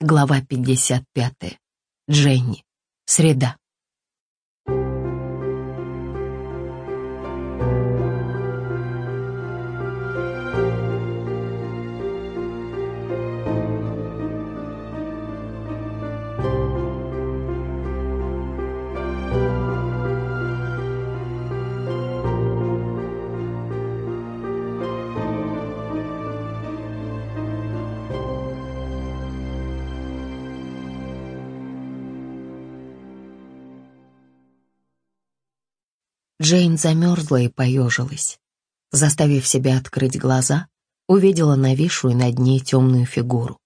Глава 55. Дженни. Среда. Джейн замерзла и поежилась. Заставив себя открыть глаза, увидела нависшую над ней темную фигуру.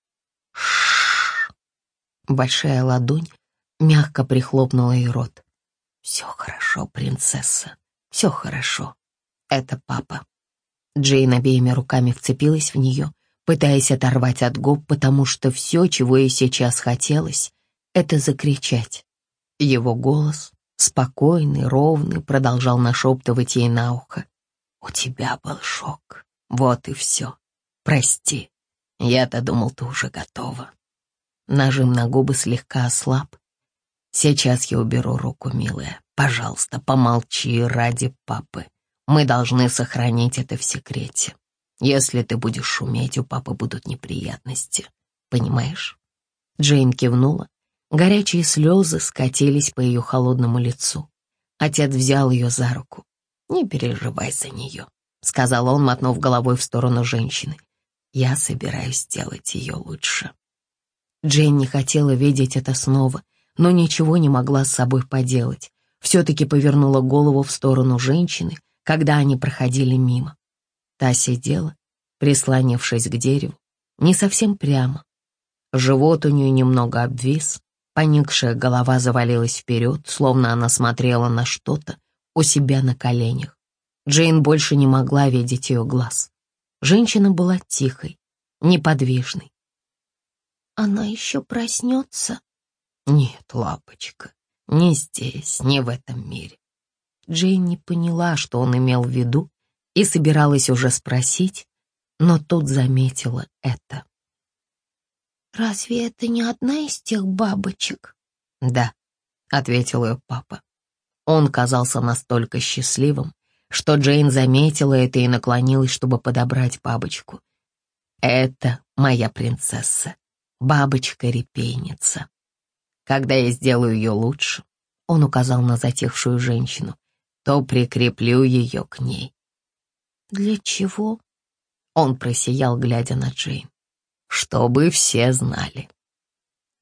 Шш! Большая ладонь мягко прихлопнула ей рот. «Все хорошо, принцесса, все хорошо. Это папа». Джейн обеими руками вцепилась в нее, пытаясь оторвать от губ, потому что все, чего ей сейчас хотелось, это закричать. Его голос спокойный, ровный, продолжал нашептывать ей на ухо. «У тебя был шок. Вот и все. Прости. Я-то думал, ты уже готова». Нажим на губы слегка ослаб. «Сейчас я уберу руку, милая. Пожалуйста, помолчи ради папы. Мы должны сохранить это в секрете. Если ты будешь шуметь, у папы будут неприятности. Понимаешь?» Джейн кивнула, Горячие слезы скатились по ее холодному лицу. Отец взял ее за руку. «Не переживай за нее», — сказал он, мотнув головой в сторону женщины. «Я собираюсь сделать ее лучше». Джейн не хотела видеть это снова, но ничего не могла с собой поделать. Все-таки повернула голову в сторону женщины, когда они проходили мимо. Та сидела, прислонившись к дереву, не совсем прямо. Живот у нее немного обвис, Поникшая голова завалилась вперед, словно она смотрела на что-то у себя на коленях. Джейн больше не могла видеть ее глаз. Женщина была тихой, неподвижной. «Она еще проснется?» «Нет, лапочка, не здесь, не в этом мире». Джейн не поняла, что он имел в виду, и собиралась уже спросить, но тут заметила это. «Разве это не одна из тех бабочек?» «Да», — ответил ее папа. Он казался настолько счастливым, что Джейн заметила это и наклонилась, чтобы подобрать бабочку. «Это моя принцесса, бабочка-репейница. Когда я сделаю ее лучше, — он указал на затихшую женщину, — то прикреплю ее к ней». «Для чего?» Он просиял, глядя на Джейн чтобы все знали.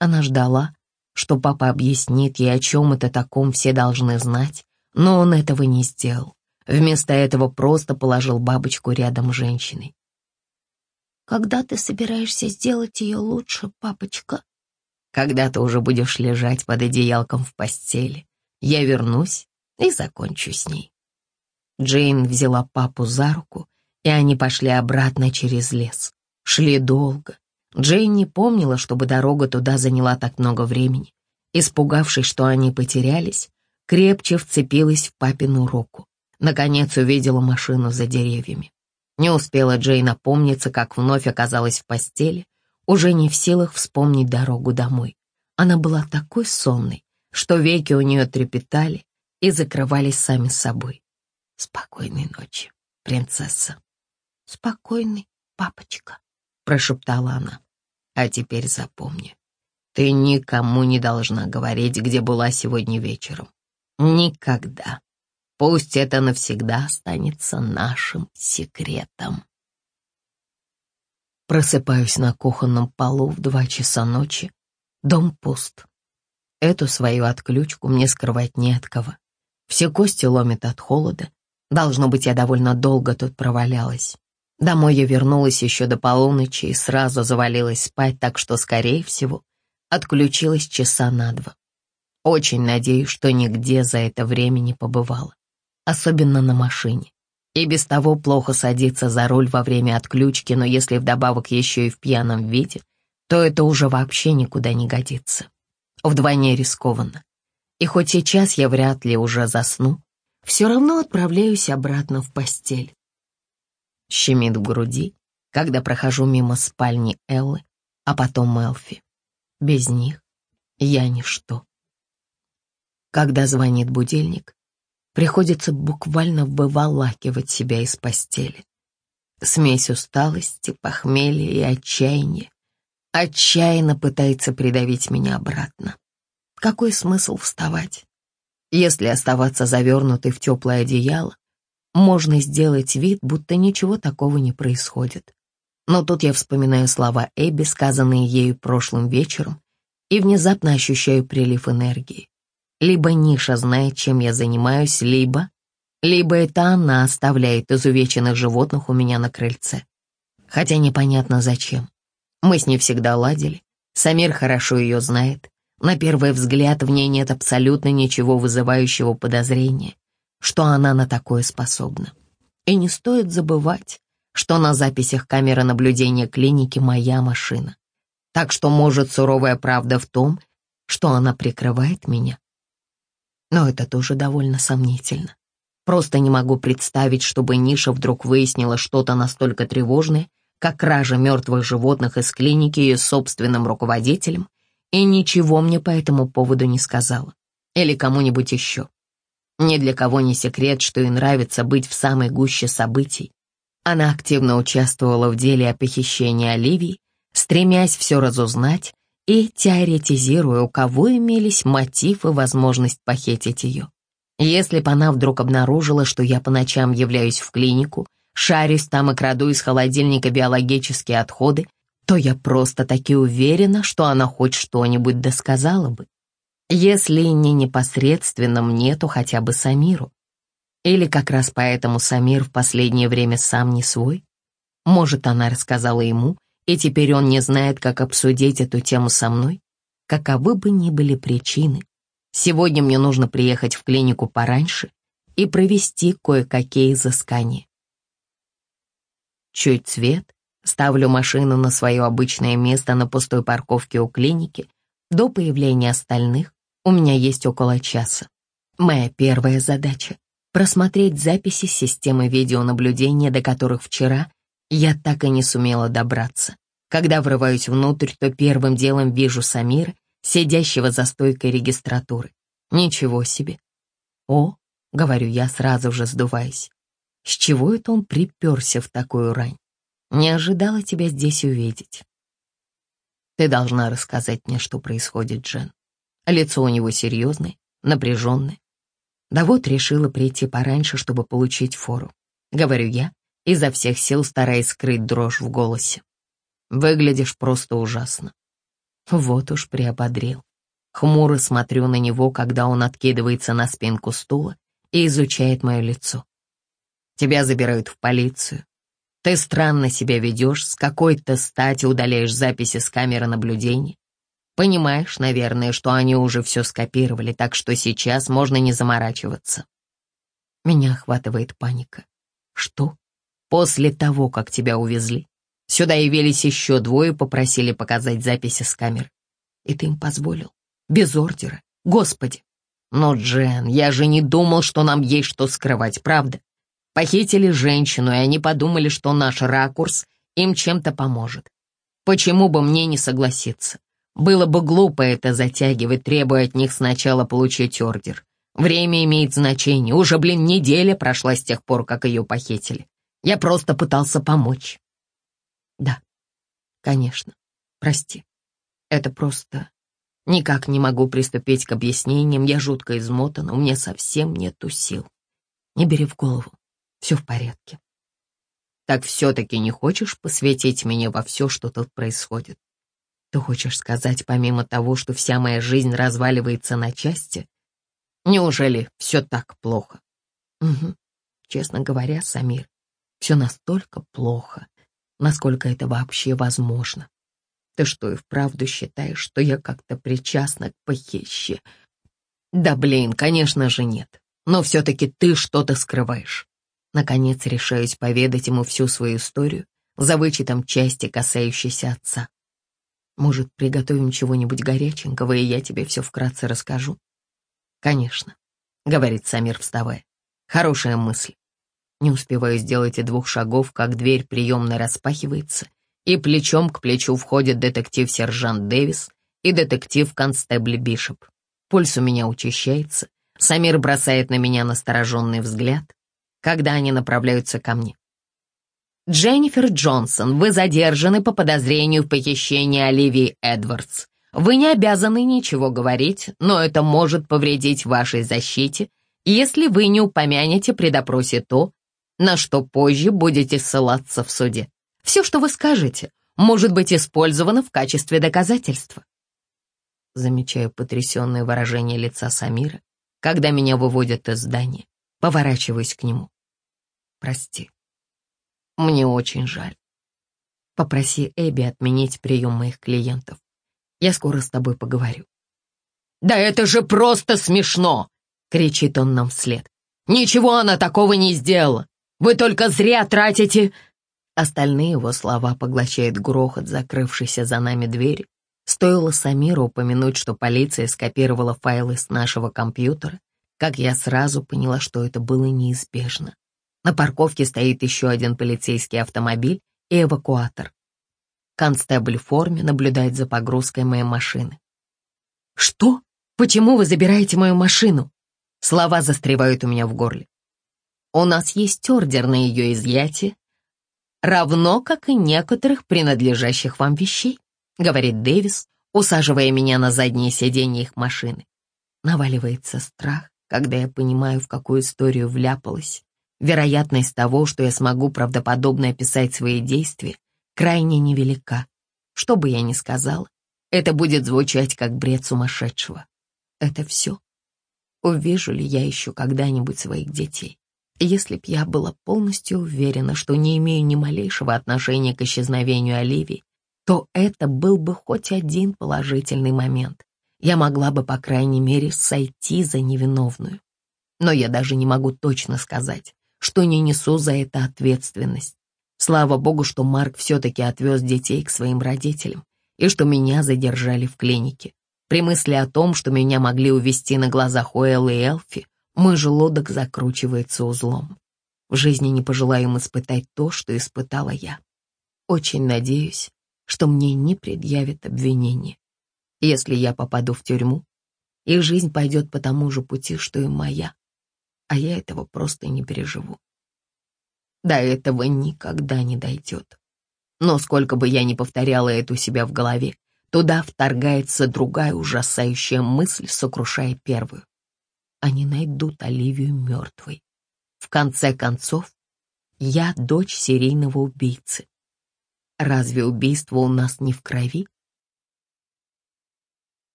Она ждала, что папа объяснит ей, о чем это таком все должны знать, но он этого не сделал. Вместо этого просто положил бабочку рядом с женщиной. «Когда ты собираешься сделать ее лучше, папочка?» «Когда ты уже будешь лежать под одеялком в постели, я вернусь и закончу с ней». Джейн взяла папу за руку, и они пошли обратно через лес. Шли долго. Джейн не помнила, чтобы дорога туда заняла так много времени. Испугавшись, что они потерялись, крепче вцепилась в папину руку. Наконец увидела машину за деревьями. Не успела Джейн опомниться, как вновь оказалась в постели, уже не в силах вспомнить дорогу домой. Она была такой сонной, что веки у нее трепетали и закрывались сами собой. Спокойной ночи, принцесса. Спокойной, папочка прошептала она. «А теперь запомни, ты никому не должна говорить, где была сегодня вечером. Никогда. Пусть это навсегда останется нашим секретом». Просыпаюсь на кухонном полу в два часа ночи. Дом пуст. Эту свою отключку мне скрывать не от кого. Все кости ломят от холода. Должно быть, я довольно долго тут провалялась. Домой я вернулась еще до полуночи и сразу завалилась спать, так что, скорее всего, отключилась часа на два. Очень надеюсь, что нигде за это время не побывала, особенно на машине. И без того плохо садиться за руль во время отключки, но если вдобавок еще и в пьяном виде, то это уже вообще никуда не годится. Вдвойне рискованно. И хоть сейчас я вряд ли уже засну, все равно отправляюсь обратно в постель щемит в груди, когда прохожу мимо спальни Эллы, а потом Элфи. Без них я ничто. Когда звонит будильник, приходится буквально выволакивать себя из постели. Смесь усталости, похмелья и отчаяния отчаянно пытается придавить меня обратно. Какой смысл вставать? Если оставаться завернутой в теплое одеяло, можно сделать вид, будто ничего такого не происходит. Но тут я вспоминаю слова Эбби, сказанные ею прошлым вечером, и внезапно ощущаю прилив энергии. Либо Ниша знает, чем я занимаюсь, либо... Либо это она оставляет изувеченных животных у меня на крыльце. Хотя непонятно зачем. Мы с ней всегда ладили. Самир хорошо ее знает. На первый взгляд в ней нет абсолютно ничего вызывающего подозрения, что она на такое способна. И не стоит забывать, что на записях камеры наблюдения клиники моя машина. Так что, может, суровая правда в том, что она прикрывает меня. Но это тоже довольно сомнительно. Просто не могу представить, чтобы Ниша вдруг выяснила что-то настолько тревожное, как кража мертвых животных из клиники ее собственным руководителем, и ничего мне по этому поводу не сказала. Или кому-нибудь еще. Ни для кого не секрет, что ей нравится быть в самой гуще событий. Она активно участвовала в деле о похищении Оливии, стремясь все разузнать и теоретизируя, у кого имелись мотив и возможность похитить ее. Если бы она вдруг обнаружила, что я по ночам являюсь в клинику, шарюсь там и краду из холодильника биологические отходы, то я просто таки уверена, что она хоть что-нибудь досказала бы. Если не непосредственно мне, то хотя бы Самиру. Или как раз поэтому Самир в последнее время сам не свой? Может, она рассказала ему, и теперь он не знает, как обсудить эту тему со мной? Каковы бы ни были причины, сегодня мне нужно приехать в клинику пораньше и провести кое-какие изыскания. Чуть цвет, ставлю машину на свое обычное место на пустой парковке у клиники. До появления остальных у меня есть около часа. Моя первая задача просмотреть записи системы видеонаблюдения, до которых вчера я так и не сумела добраться. Когда врываюсь внутрь, то первым делом вижу Самира, сидящего за стойкой регистратуры. Ничего себе. О, говорю я, сразу же сдуваясь. С чего это он приперся в такую рань? Не ожидала тебя здесь увидеть. Ты должна рассказать мне, что происходит, Джен. Лицо у него серьезное, напряженное. Да вот решила прийти пораньше, чтобы получить фору. Говорю я, изо всех сил стараясь скрыть дрожь в голосе. Выглядишь просто ужасно. Вот уж приободрил. Хмуро смотрю на него, когда он откидывается на спинку стула и изучает мое лицо. Тебя забирают в полицию. Ты странно себя ведешь, с какой-то стати удаляешь записи с камеры наблюдения. Понимаешь, наверное, что они уже все скопировали, так что сейчас можно не заморачиваться. Меня охватывает паника. Что? После того, как тебя увезли, сюда явились еще двое, попросили показать записи с камер. И ты им позволил? Без ордера? Господи! Но, Джен, я же не думал, что нам есть что скрывать, правда? Похитили женщину, и они подумали, что наш ракурс им чем-то поможет. Почему бы мне не согласиться? Было бы глупо это затягивать, требуя от них сначала получить ордер. Время имеет значение. Уже, блин, неделя прошла с тех пор, как ее похитили. Я просто пытался помочь. Да, конечно. Прости. Это просто... Никак не могу приступить к объяснениям. Я жутко измотана, у меня совсем нету сил. Не бери в голову. Все в порядке. Так все-таки не хочешь посвятить меня во все, что тут происходит? Ты хочешь сказать, помимо того, что вся моя жизнь разваливается на части? Неужели все так плохо? Угу. Честно говоря, Самир, все настолько плохо, насколько это вообще возможно. Ты что, и вправду считаешь, что я как-то причастна к похище? Да блин, конечно же нет. Но все-таки ты что-то скрываешь. Наконец решаюсь поведать ему всю свою историю, за вычетом части, касающейся отца. Может, приготовим чего-нибудь горяченького, и я тебе все вкратце расскажу? Конечно, говорит Самир, вставая. Хорошая мысль. Не успеваю сделать и двух шагов, как дверь приемной распахивается, и плечом к плечу входит детектив-сержант Дэвис и детектив-констебль Бишоп. Пульс у меня учащается. Самир бросает на меня настороженный взгляд, когда они направляются ко мне. «Дженнифер Джонсон, вы задержаны по подозрению в похищении Оливии Эдвардс. Вы не обязаны ничего говорить, но это может повредить вашей защите, если вы не упомянете при допросе то, на что позже будете ссылаться в суде. Все, что вы скажете, может быть использовано в качестве доказательства. Замечаю потрясенное выражение лица Самира, когда меня выводят из здания. Поворачиваюсь к нему. Прости. Мне очень жаль. Попроси Эбби отменить прием моих клиентов. Я скоро с тобой поговорю. «Да это же просто смешно!» — кричит он нам вслед. «Ничего она такого не сделала! Вы только зря тратите...» Остальные его слова поглощает грохот, закрывшийся за нами двери. Стоило Самиру упомянуть, что полиция скопировала файлы с нашего компьютера, как я сразу поняла, что это было неизбежно. На парковке стоит еще один полицейский автомобиль и эвакуатор. Констебль в форме наблюдает за погрузкой моей машины. «Что? Почему вы забираете мою машину?» Слова застревают у меня в горле. У нас есть ордер на ее изъятие, равно как и некоторых принадлежащих вам вещей, говорит Дэвис, усаживая меня на заднее сиденье их машины. Наваливается страх, когда я понимаю, в какую историю вляпалась. Вероятность того, что я смогу правдоподобно описать свои действия, крайне невелика. Что бы я ни сказал, это будет звучать как бред сумасшедшего. Это все. Увижу ли я еще когда-нибудь своих детей? Если б я была полностью уверена, что не имею ни малейшего отношения к исчезновению Оливии, то это был бы хоть один положительный момент. Я могла бы, по крайней мере, сойти за невиновную. Но я даже не могу точно сказать, что не несу за это ответственность. Слава богу, что Марк все-таки отвез детей к своим родителям и что меня задержали в клинике. При мысли о том, что меня могли увезти на глазах у Эллы и Элфи, мой желудок закручивается узлом. В жизни не пожелаю им испытать то, что испытала я. Очень надеюсь, что мне не предъявят обвинение. Если я попаду в тюрьму, их жизнь пойдет по тому же пути, что и моя, а я этого просто не переживу. До этого никогда не дойдет. Но сколько бы я ни повторяла это у себя в голове, туда вторгается другая ужасающая мысль, сокрушая первую они найдут Оливию мертвой. В конце концов, я дочь серийного убийцы. Разве убийство у нас не в крови?